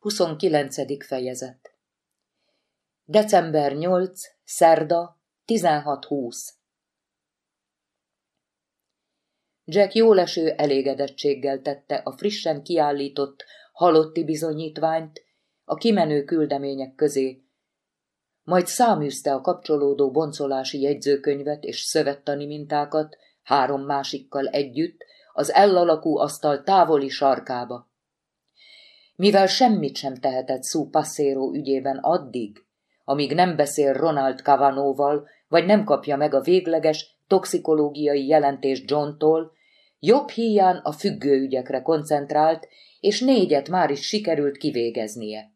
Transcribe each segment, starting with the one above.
29. fejezet December 8. Szerda 16.20 Jack jóleső elégedettséggel tette a frissen kiállított halotti bizonyítványt a kimenő küldemények közé, majd száműzte a kapcsolódó boncolási jegyzőkönyvet és szövettani mintákat három másikkal együtt az ellalakú asztal távoli sarkába mivel semmit sem tehetett Szú Passero ügyében addig, amíg nem beszél Ronald Cavanóval, vagy nem kapja meg a végleges toxikológiai jelentést Johntól, jobb híján a függő ügyekre koncentrált, és négyet már is sikerült kivégeznie.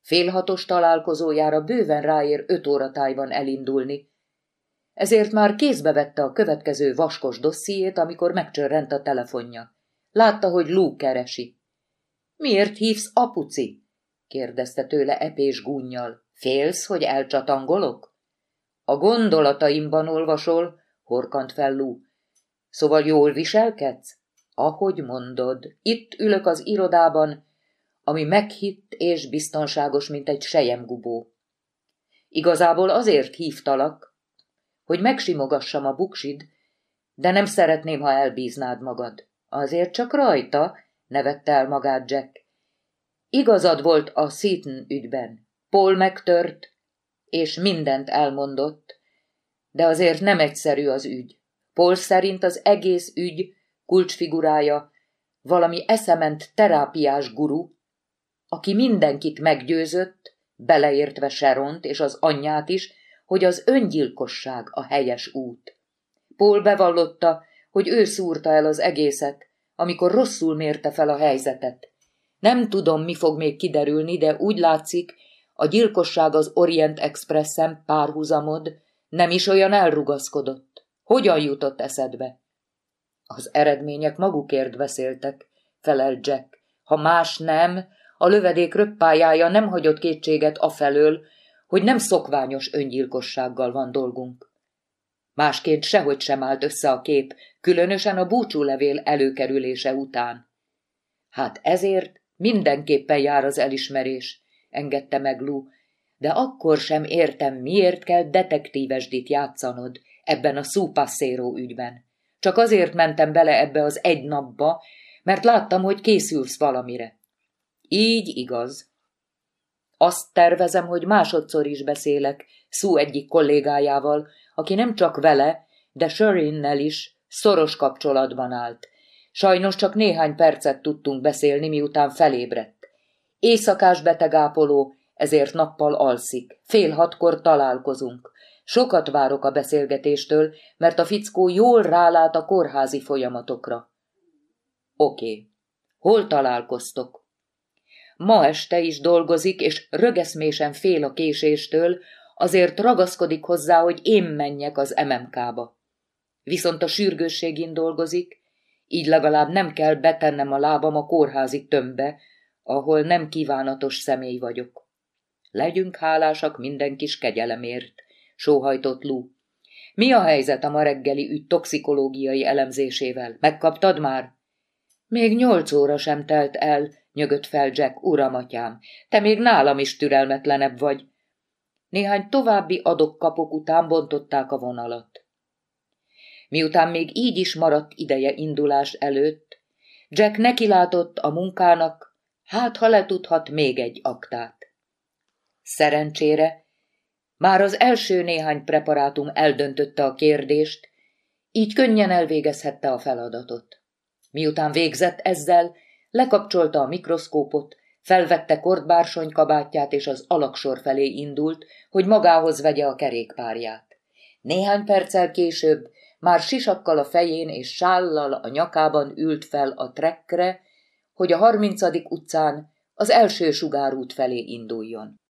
Félhatos találkozójára bőven ráér öt óratájban elindulni, ezért már kézbe vette a következő vaskos dossziét, amikor megcsörrent a telefonja. Látta, hogy Lou keresi. Miért hívsz apuci? kérdezte tőle epés gúnyjal. Félsz, hogy elcsatangolok? A gondolataimban olvasol, horkant fel Lú. Szóval jól viselkedsz? Ahogy mondod, itt ülök az irodában, ami meghitt és biztonságos, mint egy sejemgubó. Igazából azért hívtalak, hogy megsimogassam a buksid, de nem szeretném, ha elbíznád magad. Azért csak rajta, nevette el magát Jack. Igazad volt a Seaton ügyben. Paul megtört, és mindent elmondott, de azért nem egyszerű az ügy. Paul szerint az egész ügy kulcsfigurája valami eszement terápiás guru, aki mindenkit meggyőzött, beleértve Seront és az anyját is, hogy az öngyilkosság a helyes út. Paul bevallotta, hogy ő szúrta el az egészet, amikor rosszul mérte fel a helyzetet. Nem tudom, mi fog még kiderülni, de úgy látszik, a gyilkosság az Orient Expressen párhuzamod nem is olyan elrugaszkodott. Hogyan jutott eszedbe? Az eredmények magukért beszéltek, felelt Jack. Ha más nem, a lövedék röppájája nem hagyott kétséget afelől, hogy nem szokványos öngyilkossággal van dolgunk. Másként sehogy sem állt össze a kép, különösen a búcsúlevél előkerülése után. Hát ezért mindenképpen jár az elismerés, engedte meg Lou, de akkor sem értem, miért kell detektívesdit játszanod ebben a szúpasszéró ügyben. Csak azért mentem bele ebbe az egy napba, mert láttam, hogy készülsz valamire. Így igaz. Azt tervezem, hogy másodszor is beszélek Szú egyik kollégájával, aki nem csak vele, de Sherinnel is szoros kapcsolatban állt. Sajnos csak néhány percet tudtunk beszélni, miután felébredt. Éjszakás betegápoló, ezért nappal alszik. Fél hatkor találkozunk. Sokat várok a beszélgetéstől, mert a fickó jól rálát a kórházi folyamatokra. Oké. Hol találkoztok? Ma este is dolgozik, és rögeszmésen fél a késéstől, azért ragaszkodik hozzá, hogy én menjek az MMK-ba. Viszont a sürgősségén dolgozik, így legalább nem kell betennem a lábam a kórházi tömbbe, ahol nem kívánatos személy vagyok. Legyünk hálásak minden kis kegyelemért, sóhajtott Lú. Mi a helyzet a ma reggeli ügy toxikológiai elemzésével? Megkaptad már? Még nyolc óra sem telt el, nyögött fel Jack, uramatyám. Te még nálam is türelmetlenebb vagy. Néhány további adok-kapok után bontották a vonalat. Miután még így is maradt ideje indulás előtt, Jack nekilátott a munkának, hát ha letudhat még egy aktát. Szerencsére már az első néhány preparátum eldöntötte a kérdést, így könnyen elvégezhette a feladatot. Miután végzett ezzel, lekapcsolta a mikroszkópot, Felvette kordbársony kabátját, és az alaksor felé indult, hogy magához vegye a kerékpárját. Néhány perccel később már sisakkal a fején és sállal a nyakában ült fel a trekkre, hogy a harmincadik utcán az első sugárút felé induljon.